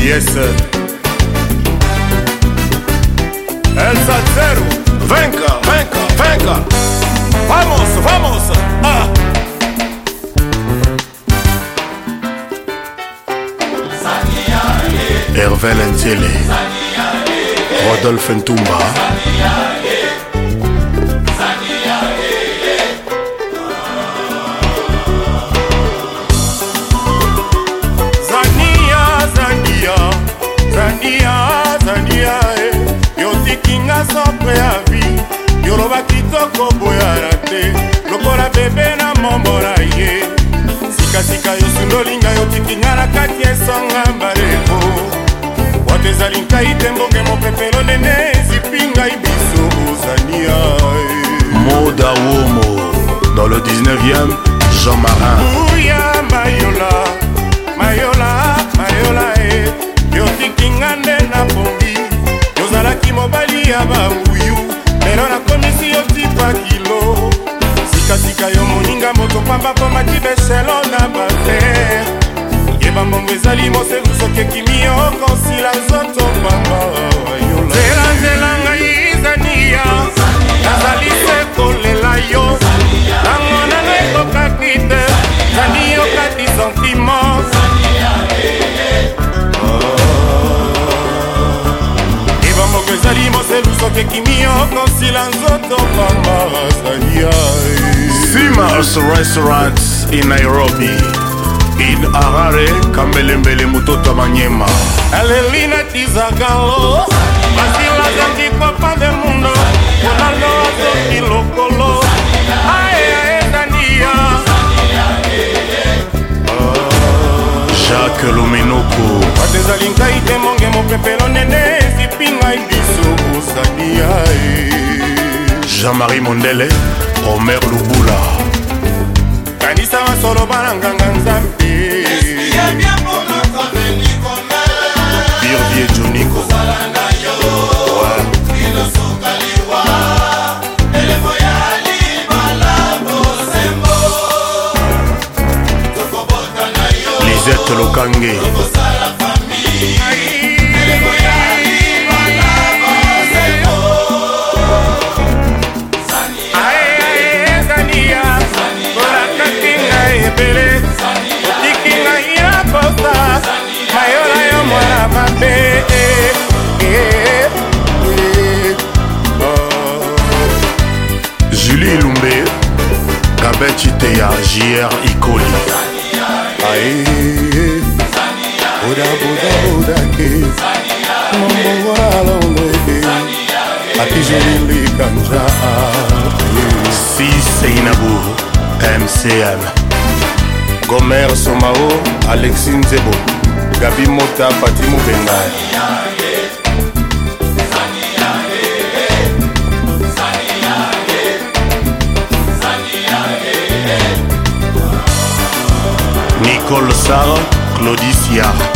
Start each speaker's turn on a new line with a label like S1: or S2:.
S1: yes Elsa Zero venga venga venga vamos vamos ah. Hervé Lentele Rodolphe Ntumba 19e Jean Marin Ouya Mayola Mayola Mayola e eh. yotikinga nde napongi yozalaki mobali ya banguyu lelo nakomisi yo tipa kilo sikasika yo moninga moto pamba mpo makibeselo na bater yeba mbongo ezali mosezu soki ekimi okosila nzoto pamba tekimi okosila nzoto kamarasaya sima restaurant in nairobi in harare kambelembele mototo ya manyema aleli natizakalo basilakaki papa de mundo ronaldo azoki lokolo aya ezania jacques luminoko bato ezali ngai te monge mopepelo nene esipi ngai bis tanzania eh. jean-marie mondele omer lubula kanisa masolo bana nganga nzambe birvie joniko lisette lokange Elisabeth Itea JR Icoli Ae Boda boda boda ke Mambo wala olebe Atijeli kanja Si Seinabou MCM Gomer Somao Alexis Nzebo Gabi Mota Fatimou Bengaï Nicole Sarah, Claudicia.